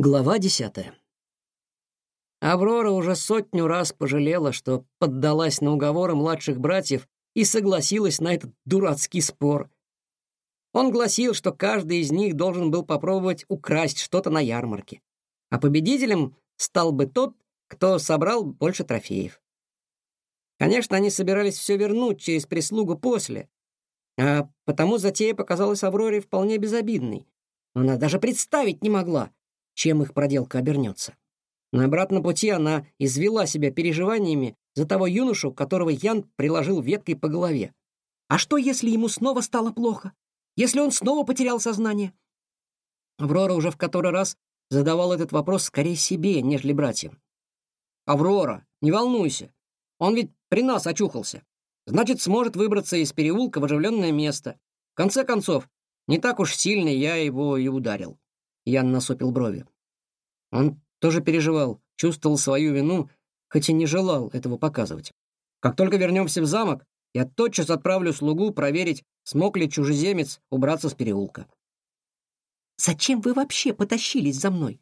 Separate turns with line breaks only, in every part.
Глава десятая. Аврора уже сотню раз пожалела, что поддалась на уговоры младших братьев и согласилась на этот дурацкий спор. Он гласил, что каждый из них должен был попробовать украсть что-то на ярмарке, а победителем стал бы тот, кто собрал больше трофеев. Конечно, они собирались все вернуть через прислугу после, а потому затея показалась Авроре вполне безобидной. Она даже представить не могла, чем их проделка обернется. На обратном пути она извела себя переживаниями за того юношу, которого Ян приложил веткой по голове. А что, если ему снова стало плохо? Если он снова потерял сознание? Аврора уже в который раз задавал этот вопрос скорее себе, нежели братьям. «Аврора, не волнуйся. Он ведь при нас очухался. Значит, сможет выбраться из переулка в оживленное место. В конце концов, не так уж сильно я его и ударил. Ян насупил брови. Он тоже переживал, чувствовал свою вину, хоть и не желал этого показывать. Как только вернемся в замок, я тотчас отправлю слугу проверить, смог ли чужеземец убраться с переулка. «Зачем вы вообще потащились за мной?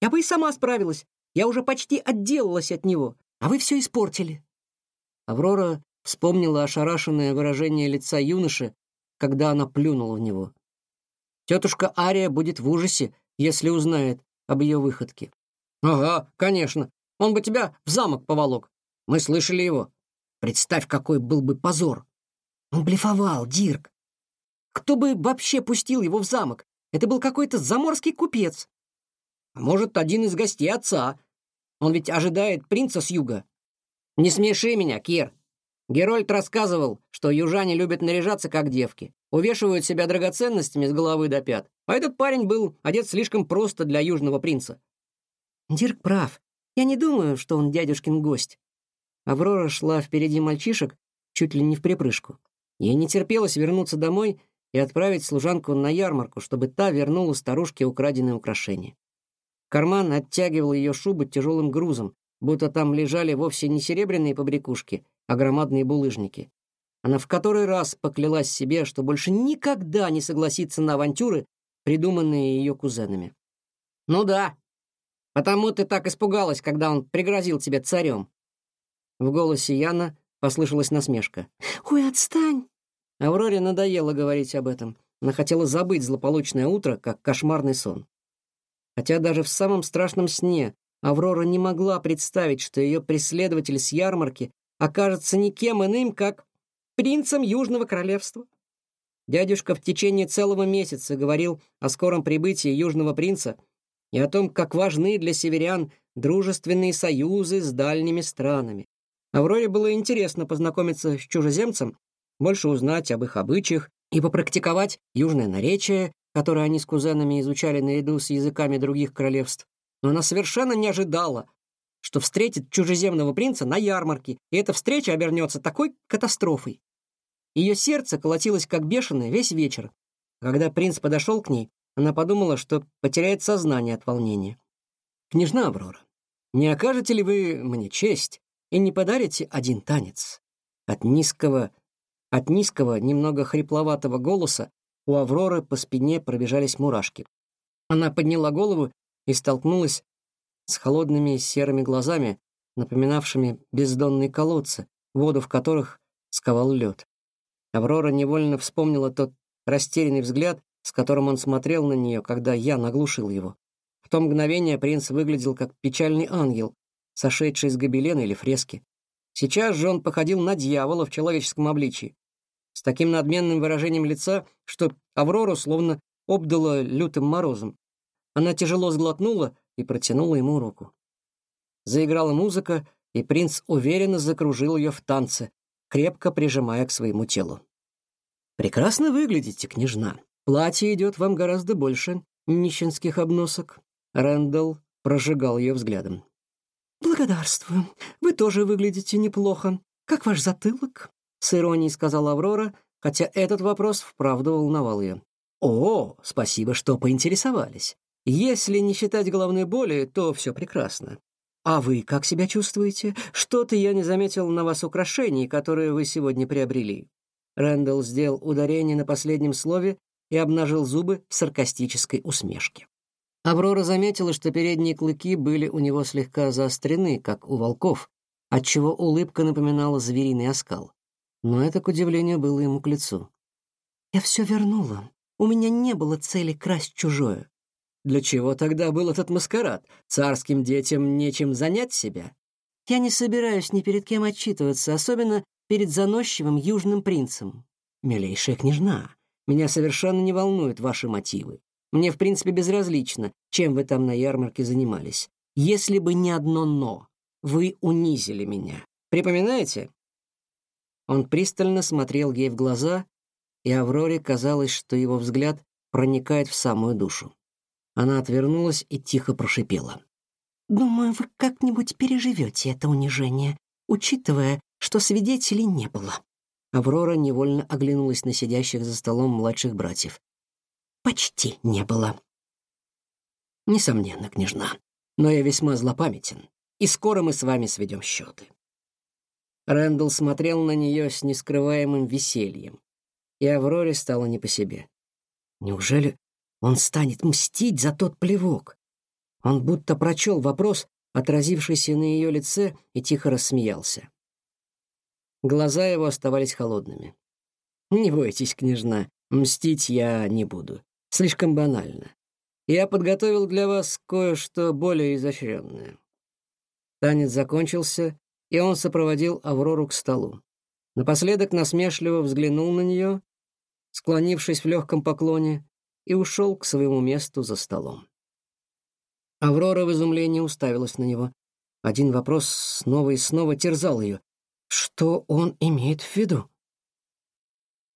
Я бы и сама справилась. Я уже почти отделалась от него, а вы все испортили». Аврора вспомнила ошарашенное выражение лица юноши, когда она плюнула в него. Тетушка Ария будет в ужасе, если узнает об ее выходке. Ага, конечно. Он бы тебя в замок поволок. Мы слышали его. Представь, какой был бы позор. Он блефовал, Дирк. Кто бы вообще пустил его в замок? Это был какой-то заморский купец. А может, один из гостей отца. Он ведь ожидает принца с юга. Не смеши меня, Кир. Герольд рассказывал, что южане любят наряжаться как девки увешивают себя драгоценностями с головы до пят. А этот парень был одет слишком просто для южного принца. Дирк прав. Я не думаю, что он дядюшкин гость. Аврора шла впереди мальчишек, чуть ли не в припрыжку. Ей не терпелось вернуться домой и отправить служанку на ярмарку, чтобы та вернула старушке украденные украшения. Карман оттягивал ее шубу тяжелым грузом, будто там лежали вовсе не серебряные побрякушки, а громадные булыжники. Она в который раз поклялась себе, что больше никогда не согласится на авантюры, придуманные ее кузенами. «Ну да, потому ты так испугалась, когда он пригрозил тебе царем». В голосе Яна послышалась насмешка. «Ой, отстань!» Авроре надоело говорить об этом. Она хотела забыть злополучное утро, как кошмарный сон. Хотя даже в самом страшном сне Аврора не могла представить, что ее преследователь с ярмарки окажется никем иным, как принцем Южного Королевства. Дядюшка в течение целого месяца говорил о скором прибытии Южного принца и о том, как важны для северян дружественные союзы с дальними странами. Авроре было интересно познакомиться с чужеземцем, больше узнать об их обычаях и попрактиковать южное наречие, которое они с кузенами изучали наряду с языками других королевств. Но она совершенно не ожидала, что встретит чужеземного принца на ярмарке, и эта встреча обернется такой катастрофой. Ее сердце колотилось как бешеное весь вечер. Когда принц подошел к ней, она подумала, что потеряет сознание от волнения. «Княжна Аврора, не окажете ли вы мне честь и не подарите один танец?» От низкого, от низкого, немного хрипловатого голоса у Авроры по спине пробежались мурашки. Она подняла голову и столкнулась с холодными серыми глазами, напоминавшими бездонные колодцы, воду в которых сковал лед. Аврора невольно вспомнила тот растерянный взгляд, с которым он смотрел на нее, когда я наглушил его. В то мгновение принц выглядел как печальный ангел, сошедший с гобелена или фрески. Сейчас же он походил на дьявола в человеческом обличии, с таким надменным выражением лица, что Аврору словно обдало лютым морозом. Она тяжело сглотнула и протянула ему руку. Заиграла музыка, и принц уверенно закружил ее в танце, крепко прижимая к своему телу. «Прекрасно выглядите, княжна. Платье идет вам гораздо больше нищенских обносок». Рэндалл прожигал ее взглядом. «Благодарствую. Вы тоже выглядите неплохо. Как ваш затылок?» С иронией сказала Аврора, хотя этот вопрос вправду волновал ее. «О, спасибо, что поинтересовались. Если не считать головной боли, то все прекрасно. «А вы как себя чувствуете? Что-то я не заметил на вас украшений, которые вы сегодня приобрели». Рэндалл сделал ударение на последнем слове и обнажил зубы в саркастической усмешке. Аврора заметила, что передние клыки были у него слегка заострены, как у волков, отчего улыбка напоминала звериный оскал. Но это, к удивлению, было ему к лицу. «Я все вернула. У меня не было цели красть чужое». «Для чего тогда был этот маскарад? Царским детям нечем занять себя?» «Я не собираюсь ни перед кем отчитываться, особенно перед заносчивым южным принцем». «Милейшая княжна, меня совершенно не волнуют ваши мотивы. Мне, в принципе, безразлично, чем вы там на ярмарке занимались. Если бы не одно «но», вы унизили меня. Припоминаете?» Он пристально смотрел ей в глаза, и Авроре казалось, что его взгляд проникает в самую душу. Она отвернулась и тихо прошипела. «Думаю, вы как-нибудь переживете это унижение, учитывая, что свидетелей не было». Аврора невольно оглянулась на сидящих за столом младших братьев. «Почти не было». «Несомненно, княжна, но я весьма злопамятен, и скоро мы с вами сведем счеты». Рэндалл смотрел на нее с нескрываемым весельем, и Авроре стало не по себе. Неужели он станет мстить за тот плевок? Он будто прочел вопрос, отразившийся на ее лице, и тихо рассмеялся. Глаза его оставались холодными. «Не бойтесь, княжна, мстить я не буду. Слишком банально. Я подготовил для вас кое-что более изощренное». Танец закончился, и он сопроводил Аврору к столу. Напоследок насмешливо взглянул на нее, склонившись в легком поклоне, и ушел к своему месту за столом. Аврора в изумлении уставилась на него. Один вопрос снова и снова терзал ее. Что он имеет в виду?